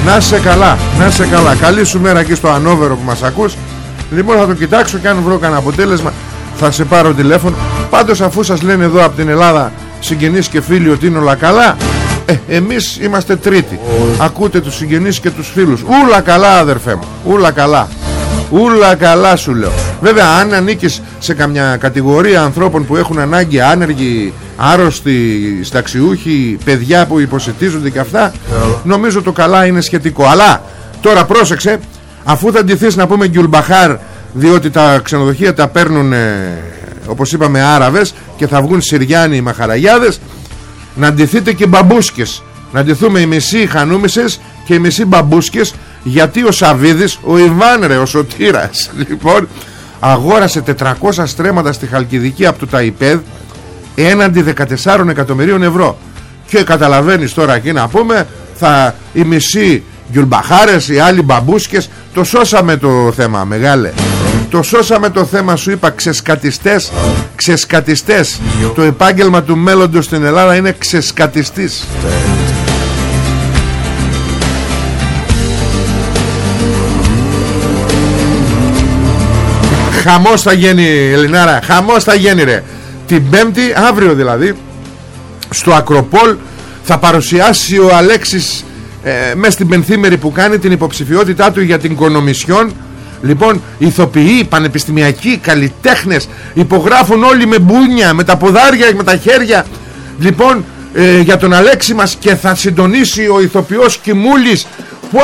Speaker 2: Να είσαι καλά Να είσαι καλά. Καλή σου μέρα εκεί στο Ανόβερο που μας ακούς. Λοιπόν θα το κοιτάξω και αν βρω κανένα αποτέλεσμα θα σε πάρω τηλέφωνο. Πάντως αφού σας λένε εδώ από την Ελλάδα Συγγενείς και φίλοι ότι είναι όλα καλά ε, εμείς είμαστε τρίτοι. Ακούτε τους συγγενείς και τους φίλους. Ούλα καλά αδερφέ μου. Ούλα καλά. Ούλα καλά σου λέω. Βέβαια αν ανήκεις σε καμιά κατηγορία ανθρώπων που έχουν ανάγκη άνεργοι άρρωστοι, σταξιούχοι παιδιά που υποσυτίζονται και αυτά νομίζω το καλά είναι σχετικό. Αλλά τώρα πρόσεξε αφού θα ντυθείς να πούμε γκιουλμπαχάρ διότι τα ξενοδοχεία τα παίρνουν ε, όπως είπαμε Άραβες και θα βγουν Συριάνοι μαχαραγιάδες. Να ντυθείτε και μπαμπούσκες. Να ντυθούμε οι μισοί χανούμισες και οι μισοί μπαμπούσκες γιατί ο Σαβίδης ο Ιβάν ρε ο Σωτήρας [LAUGHS] λοιπόν αγόρασε 400 στρέμματα στη Χαλκιδική από το ΤΑΙΠΕΔ έναντι 14 εκατομμυρίων ευρώ. Και καταλαβαίνεις τώρα εκεί να πούμε θα οι μισοί γιουλμπαχάρες οι άλλοι μπαμπούσκες το σώσαμε το θέμα μεγάλε το σώσαμε το θέμα σου είπα ξεσκατιστές Ξεσκατιστές. Το επάγγελμα του μέλλοντος στην Ελλάδα είναι ξεσκατιστής. Χαμός θα γίνει Ελληνάρα Χαμός θα γίνει ρε. Την πέμπτη αύριο δηλαδή Στο Ακροπόλ θα παρουσιάσει ο Αλέξης ε, Μες στην πενθήμερη που κάνει την υποψηφιότητά του για την Κονομισιόν Λοιπόν, ηθοποιοί, πανεπιστημιακοί, καλλιτέχνες υπογράφουν όλοι με μπούνια, με τα ποδάρια, με τα χέρια. Λοιπόν, ε, για τον Αλέξη μας και θα συντονίσει ο ηθοποιός Κιμούλης. Που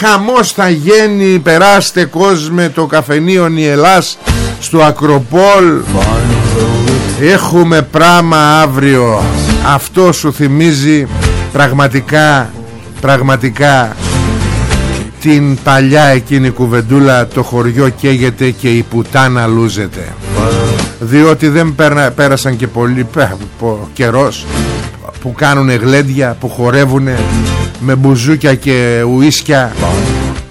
Speaker 2: χαμός θα γίνει περάστε κόσμε το καφενείο Ελλάς στο Ακροπόλ. Έχουμε πράγμα αύριο. Αυτό σου θυμίζει πραγματικά πραγματικά την παλιά εκείνη κουβεντούλα το χωριό καίγεται και η πουτάνα λούζεται. Διότι δεν πέρασαν και πολύ καιρός που κάνουν γλέντια που χορεύουν με μπουζούκια και ουίσκια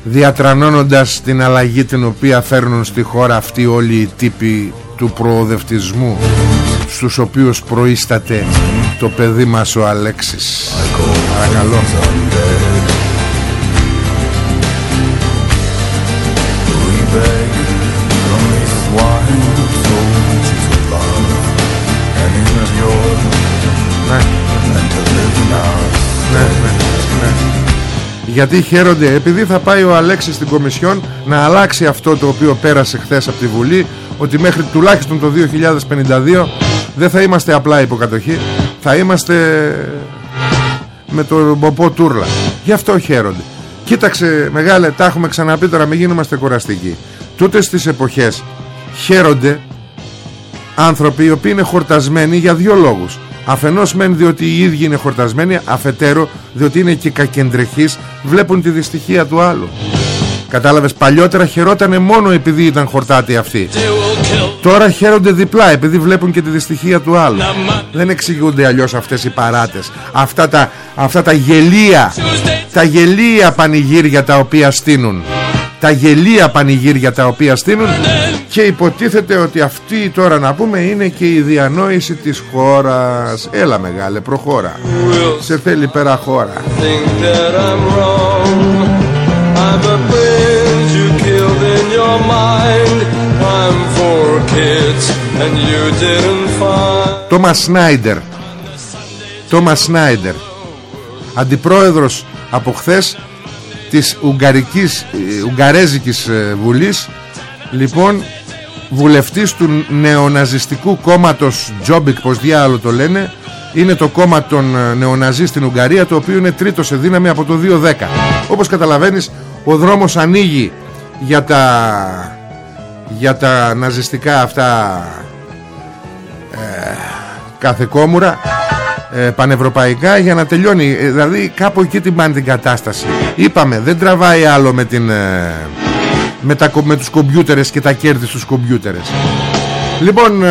Speaker 2: διατρανώνοντας την αλλαγή την οποία φέρνουν στη χώρα αυτή όλοι οι τύποι του προοδευτισμού στους οποίους προείσταται το παιδί μας ο Αλέξης. Παρακαλώ γιατί χαίρονται επειδή θα πάει ο Αλέξης στην Κομισιόν να αλλάξει αυτό το οποίο πέρασε χθες από τη Βουλή ότι μέχρι τουλάχιστον το 2052 δεν θα είμαστε απλά υποκατοχή θα είμαστε με το μποπό τούρλα. Γι' αυτό χαίρονται. Κοίταξε μεγάλε τα έχουμε ξαναπεί τώρα μην γίνομαστε κουραστικοί. Τούτες στις εποχές χαίρονται άνθρωποι οι οποίοι είναι χορτασμένοι για δύο λόγους Αφενός μεν διότι οι ίδιοι είναι χορτασμένοι Αφετέρου διότι είναι και κακεντρεχείς Βλέπουν τη δυστυχία του άλλου. Κατάλαβες παλιότερα χαιρότανε μόνο επειδή ήταν χορτάτοι αυτοί. Τώρα χαίρονται διπλά επειδή βλέπουν και τη δυστυχία του άλλου. Δεν εξηγούνται αλλιώς αυτές οι παράτες. Αυτά τα, αυτά τα γελία Τα γελία πανηγύρια τα οποία στείνουν. Τα γελία πανηγύρια τα οποία στείνουν και υποτίθεται ότι αυτή τώρα να πούμε είναι και η διανόηση της χώρας. Έλα μεγάλε προχώρα. Σε θέλει πέρα χώρα. Τόμα Σνάιντερ Τόμα Σνάιντερ Αντιπρόεδρος από χθες της Ουγγαρικής, ε, Ουγγαρέζικης ε, Βουλής. Λοιπόν βουλευτής του νεοναζιστικού κόμματος Τζόμπικ πώς διάολο το λένε είναι το κόμμα των ε, νεοναζί στην Ουγγαρία το οποίο είναι τρίτο σε δύναμη από το 2010 όπως καταλαβαίνεις ο δρόμος ανοίγει για τα για τα ναζιστικά αυτά ε, κάθε κόμουρα ε, πανευρωπαϊκά για να τελειώνει. Ε, δηλαδή κάπου εκεί την πάνε την κατάσταση. Είπαμε δεν τραβάει άλλο με την με, τα, με τους κομπιούτερες και τα κέρδη στους κομπιούτερες. Λοιπόν ε,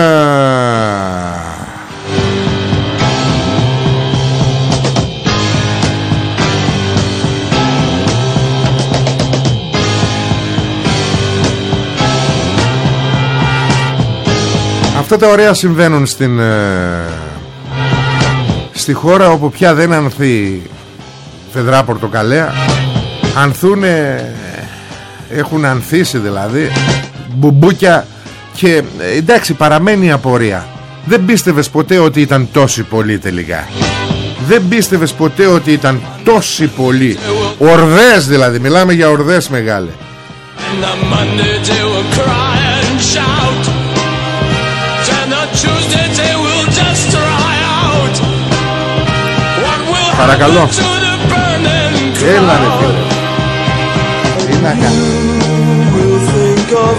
Speaker 2: αυτά τα ωραία συμβαίνουν στην ε, στη χώρα όπου πια δεν ανθεί φεδρά πορτοκαλέα ανθούνε έχουν ανθίσει δηλαδή μπουμπούκια και ε, εντάξει παραμένει η απορία δεν πίστευες ποτέ ότι ήταν τόσοι πολλοί τελικά; Δεν πίστευες ποτέ ότι ήταν τόσοι πολλοί; Ορδές δηλαδή μιλάμε για ορδές μεγάλε
Speaker 3: And the Monday they will cry and shout. And the Tuesday they will just dry out. What will
Speaker 2: Παρακαλώ.
Speaker 3: happen to the burning
Speaker 2: Έλα ρε
Speaker 3: crowd?
Speaker 2: φίλε Τι να κάνω
Speaker 4: will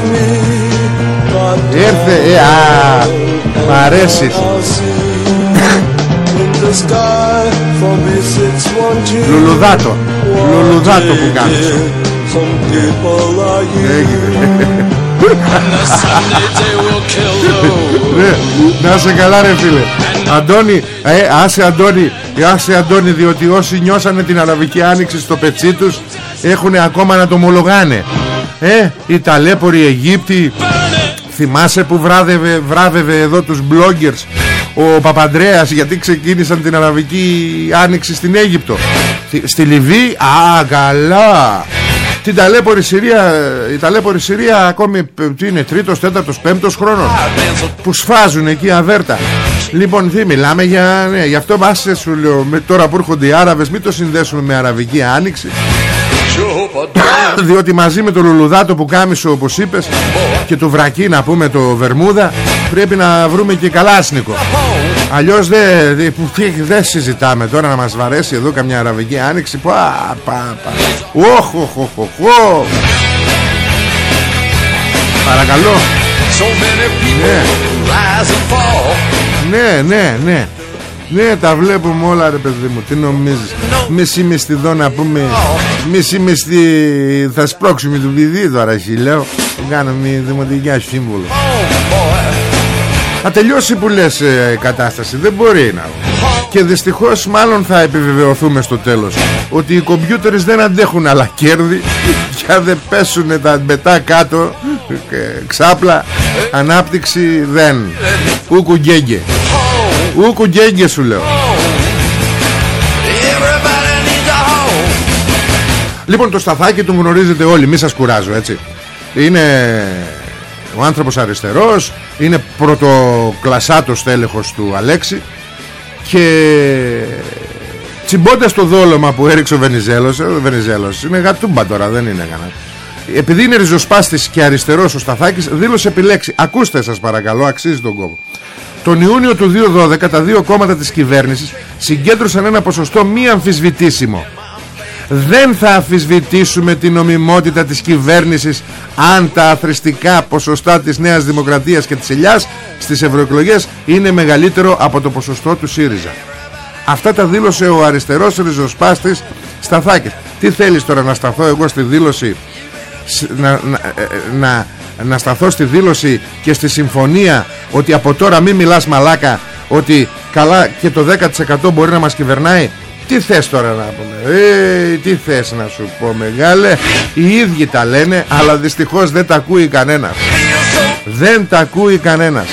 Speaker 4: think of me, but
Speaker 2: Έρθε ε, α, Μ' αρέσεις
Speaker 4: I'll see in the sky from B612.
Speaker 2: Λουλουδάτο Λουλουδάτο που κάνεις
Speaker 4: Some people are you.
Speaker 2: Έγινε
Speaker 3: The Sunday they will kill the
Speaker 2: Ναι, να σε καλά ρε φίλε Αντώνη, ε, άσε Αντώνη Άσε Αντώνη διότι όσοι νιώσανε την Αραβική Άνοιξη στο πετσί τους Έχουν ακόμα να το ομολογάνε Ε, οι ταλέποροι Αιγύπτιοι Θυμάσαι που βράδευε, βράβευε εδώ τους bloggers Ο Παπαντρέας γιατί ξεκίνησαν την Αραβική Άνοιξη στην Αίγυπτο Στη- Στη Λιβύη, α καλά την ταλέπορη Συρία, η ταλέπορη Συρία ακόμη ε, τι είναι, τρίτος, τέταρτος, πέμπτος χρόνος που σφάζουν εκεί αβέρτα. Λοιπόν, τι μιλάμε για, ναι, γι' αυτό άσε σου λέω, με, τώρα που έρχονται οι Άραβες, μην το συνδέσουμε με Αραβική Άνοιξη. [COUGHS] Διότι μαζί με το λουλουδάτο που κάμισο όπως είπες και το βρακί να πούμε το βερμούδα πρέπει να βρούμε και καλάσνικο. Αλλιώς δεν δε, που- τι- δεν συζητάμε τώρα να μας βαρέσει εδώ καμιά αραβική άνοιξη. Πα, πα, πα. Οχ, οχ, οχ, οχ, οχ. Παρακαλώ.
Speaker 3: So many people
Speaker 2: Ναι,
Speaker 3: rise and fall.
Speaker 2: ναι, ναι, ναι. Ναι, τα βλέπουμε όλα ρε παιδί μου. Τι νομίζεις; Μη είμαι στη δω να πούμε. Μη είμαι στη. Θα σπρώξουμε το παιδί τώρα, εσύ λέω. Θα κάνουμε δημοτική σύμβολο. Θα τελειώσει που λες ε, η κατάσταση Δεν μπορεί να Και δυστυχώς μάλλον θα επιβεβαιωθούμε στο τέλος Ότι οι κομπιούτερες δεν αντέχουν άλλα κέρδη Και αν δεν πέσουν τα μπετά κάτω ε, Ξάπλα Ανάπτυξη δεν Ούκου γκέγκε Ούκου γκέγκε σου λέω.
Speaker 3: Everybody needs a home.
Speaker 2: Λοιπόν το σταθάκι του γνωρίζετε όλοι Μη σας κουράζω έτσι. Είναι ο άνθρωπος αριστερός Είναι πρωτοκλασσάτος τέλεχος του Αλέξη Και τσιμπώντας το δόλωμα που έριξε ο Βενιζέλος ε, Ο Βενιζέλος είναι γατούμπα τώρα δεν είναι κανένα. Επειδή είναι ριζοσπάστης και αριστερός ο Σταθάκης δήλωσε επιλέξει. Ακούστε σας παρακαλώ αξίζει τον κόπο τον Ιούνιο του 2012 τα δύο κόμματα της κυβέρνησης συγκέντρωσαν ένα ποσοστό μη αμφισβητήσιμο δεν θα αμφισβητήσουμε την νομιμότητα της κυβέρνησης αν τα αθρηστικά ποσοστά της Νέας Δημοκρατίας και της Ελιάς στις ευρωεκλογές είναι μεγαλύτερο από το ποσοστό του ΣΥΡΙΖΑ. Αυτά τα δήλωσε ο αριστερός ριζοσπάστης Σταθάκης. Τι θέλεις τώρα να σταθώ εγώ στη δήλωση; Σ- να, να, ε, να, να σταθώ στη δήλωση και στη συμφωνία ότι από τώρα μην μιλάς μαλάκα ότι καλά και το 10% μπορεί να μας κυβερνάει. Τι θες τώρα να πούμε ε, Τι θες να σου πω μεγάλε. Οι ίδιοι τα λένε Αλλά δυστυχώς δεν τα ακούει κανένας. Δεν τα ακούει κανένας.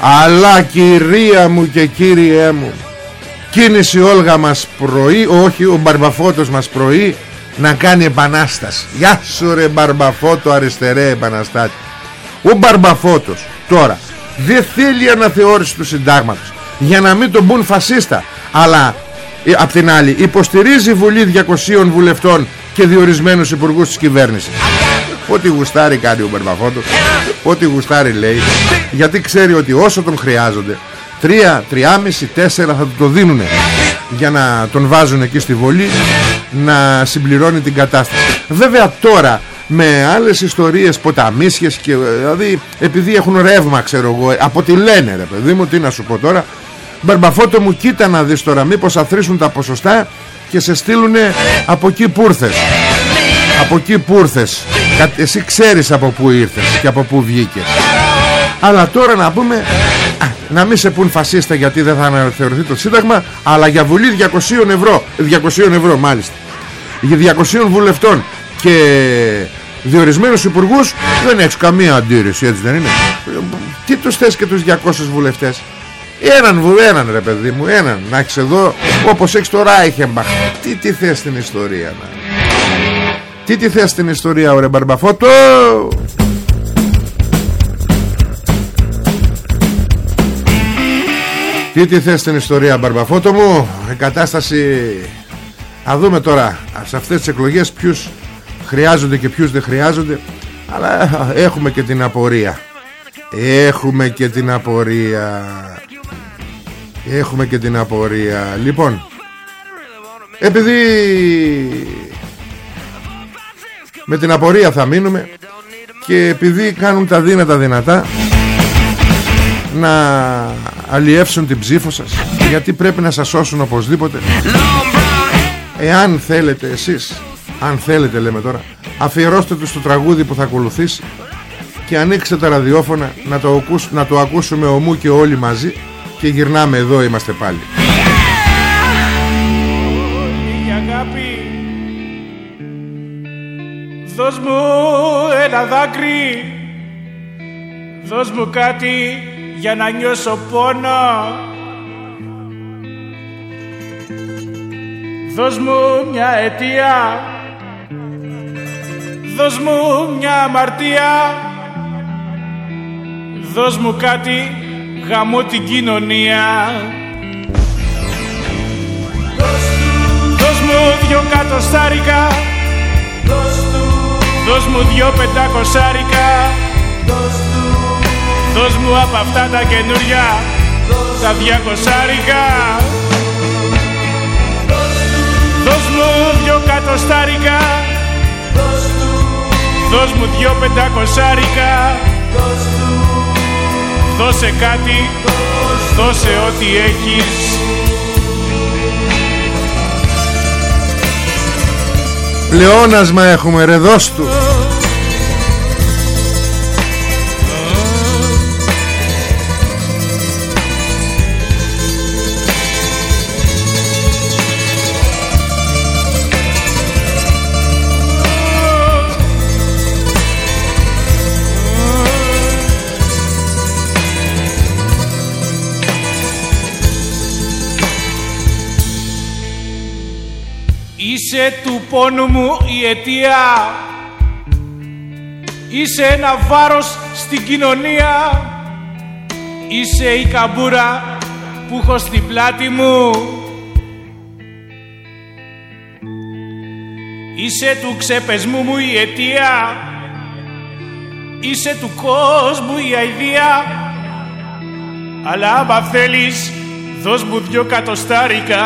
Speaker 2: Αλλά κυρία μου και κύριέ μου Κίνηση Όλγα μας πρωί Όχι ο Μπαρμπαφώτος μας πρωί Να κάνει επανάσταση. Γεια σου ρε Μπαρμπαφώτο αριστερέ επαναστάτη. Ο Μπαρμπαφώτος τώρα Δεν θέλει αναθεώρηση του συντάγματος Για να μην τον μπουν φασίστα Αλλά ε, απ' την άλλη υποστηρίζει Βουλή 200 βουλευτών Και διορισμένους υπουργούς της κυβέρνησης. Ό,τι γουστάρει κάνει ο Μπαρμπαφώτος Ό,τι γουστάρει λέει Γιατί ξέρει ότι όσο τον χρειάζονται Τρία, τριάμιση, τέσσερα θα του το δίνουνε Για να τον βάζουν εκεί στη Βολή Να συμπληρώνει την κατάσταση. Βέβαια τώρα με άλλες ιστορίες ποταμίσιες και δηλαδή επειδή έχουν ρεύμα ξέρω εγώ από τι λένε ρε παιδί μου τι να σου πω τώρα Μπαρμπαφώτο μου κοίτα να δεις τώρα μήπως αθροίσουν τα ποσοστά και σε στείλουνε από εκεί που ήρθες από εκεί που ήρθες Κα- εσύ ξέρεις από πού ήρθες και από πού βγήκες. Αλλά τώρα να πούμε α, να μην σε πουν φασίστα γιατί δεν θα αναθεωρηθεί το σύνταγμα αλλά για βουλή 200 ευρώ 200 ευρώ μάλιστα. Για 200 βουλευτών και διορισμένους υπουργούς δεν έχεις καμία αντίρρηση έτσι δεν είναι. Τι τους θες και τους 200 βουλευτές; Έναν βου, έναν ρε παιδί μου έναν. Να έχεις εδώ όπως έχεις το Ράιχεμπαχ τι, τι θες στην ιστορία να. Τι τι θες στην ιστορία ωραία Μπαρμπαφώτο; Τι τι θες στην ιστορία Μπαρμπαφώτο μου; Η κατάσταση Θα δούμε τώρα. Σε αυτές τις εκλογές Ποιους χρειάζονται και ποιους δεν χρειάζονται. Αλλά έχουμε και την απορία. Έχουμε και την απορία. Έχουμε και την απορία. Λοιπόν Επειδή Με την απορία θα μείνουμε Και επειδή κάνουν τα δύνατα δυνατά Να αλλιεύσουν την ψήφο σας. Γιατί πρέπει να σας σώσουν οπωσδήποτε. Εάν θέλετε εσείς Αν θέλετε λέμε τώρα Αφιερώστε τους το τραγούδι που θα ακολουθήσει Και ανοίξτε τα ραδιόφωνα να το, ακούς, να το ακούσουμε ομού και όλοι μαζί Και γυρνάμε εδώ είμαστε πάλι.
Speaker 5: Η αγάπη Δώσ' μου ένα δάκρυ Δώσ' μου κάτι για να νιώσω πόνο. Δώσ' μου μια αιτία. Δώσ' μου μια αμαρτία. Δώσ' μου κάτι γαμώ την κοινωνία. Δώσ' μου δυο κατοστάρικα Δώσ' μου δυο πεντακοσάρικα Δώσ' μου απ' αυτά τα καινούρια Τα διακοσάρικα. Δώσ' μου δυο κατοστάρικα. Δώσ' μου δυο πεντακοσάρικα. Δώσε κάτι Δώσε ό,τι έχεις.
Speaker 2: Πλεόνασμα έχουμε ρε δώσ' του
Speaker 5: πόνου μου η αιτία. Είσαι ένα βάρος στην κοινωνία. Είσαι η καμπούρα που έχω στην πλάτη μου. Είσαι του ξεπεσμού μου η αιτία. Είσαι του κόσμου η αηδία. Αλλά άμα θέλεις δώσ' μου δυο κατοστάρικα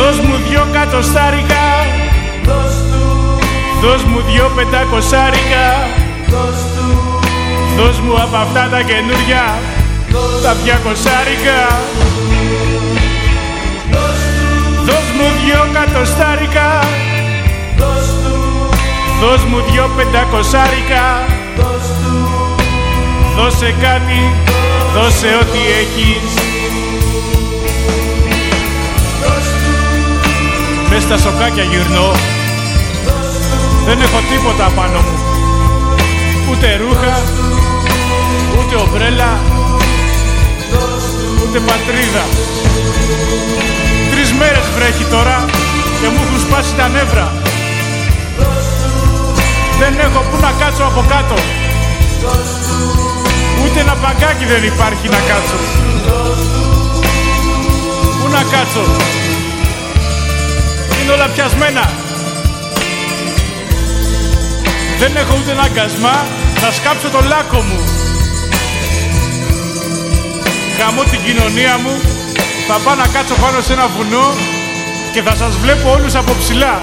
Speaker 5: Δώσ' μου δυο κατοστάρικα. Δώσ' μου δυο πεντακοσάρικα. Δώσ' μου απ' αυτά τα καινούρια. Τα διακοσάρικα Δώσ' μου δυο κατοστάρικα. Δώσ' μου δυο πεντακοσάρικα. Δώσε κάτι, δώσε ό,τι έχεις Μες στα σοκάκια γυρνώ. Δεν έχω τίποτα πάνω μου. Ούτε ρούχα Ούτε ομπρέλα Ούτε πατρίδα. Τρεις μέρες βρέχει τώρα Και μου έχουν σπάσει τα νεύρα. Δεν έχω που να κάτσω από κάτω. Ούτε ένα παγκάκι δεν υπάρχει να κάτσω. Πού να κάτσω; Είναι όλα πιασμένα. Δεν έχω ούτε ένα αγκασμά, θα σκάψω το λάκκο μου. Γαμώ την κοινωνία μου, θα πάω να κάτσω πάνω σε ένα βουνό και θα σας βλέπω όλους από ψηλά.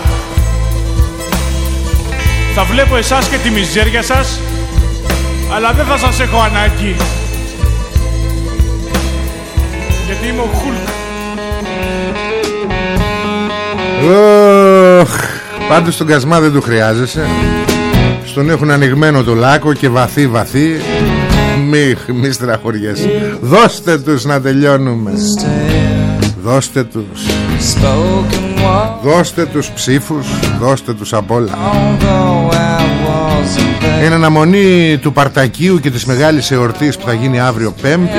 Speaker 5: Θα βλέπω εσάς και τη μιζέρια σας, αλλά δεν θα σας έχω ανάγκη. Γιατί είμαι ο Χουλκ.
Speaker 2: Ωχ, Πάντως τον κασμά δεν του χρειάζεσαι. Στον έχουν ανοιγμένο το λάκκο και βαθύ βαθύ. Μη, μη στραχωριέσαι. Δώστε τους να τελειώνουμε. Δώστε τους. Δώστε τους ψήφους. Δώστε τους απ' όλα Εν αναμονή του Παρτακίου και της μεγάλης εορτής που θα γίνει αύριο Πέμπτη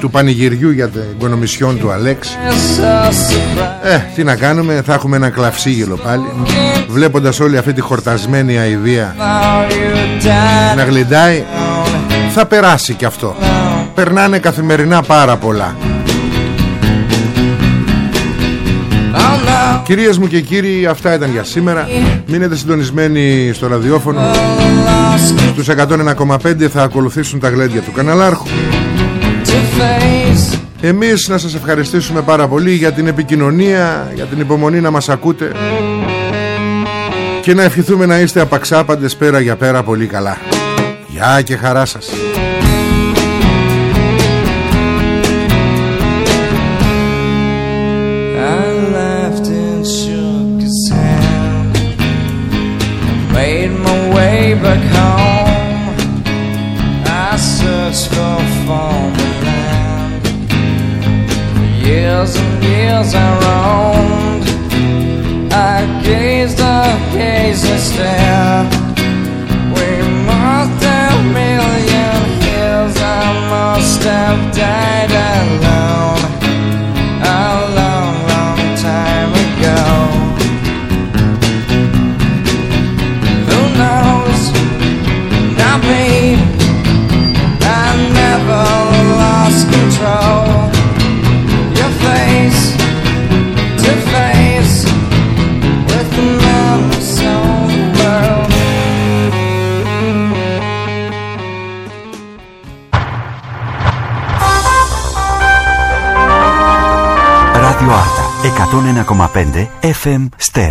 Speaker 2: Του πανηγυριού για την οικονομισιόν του Αλέξη. Ε, τι να κάνουμε, θα έχουμε ένα κλαυσίγελο πάλι Βλέποντας όλη αυτή τη χορτασμένη αηδία. Να γλυντάει Θα περάσει και αυτό. Περνάνε καθημερινά πάρα πολλά Κυρίες μου και κύριοι αυτά ήταν για σήμερα. Μείνετε συντονισμένοι στο ραδιόφωνο. Στους 101,5 θα ακολουθήσουν τα γλέντια του καναλάρχου. Εμείς να σας ευχαριστήσουμε πάρα πολύ για την επικοινωνία Για την υπομονή να μας ακούτε Και να ευχηθούμε να είστε απαξάπαντες πέρα για πέρα πολύ καλά. Γεια και χαρά σας
Speaker 6: back home. I searched for former land. For years and years I roamed. I gazed up, gazed and stared. We must have million years. I must have died
Speaker 7: 101,5 FM Stereo.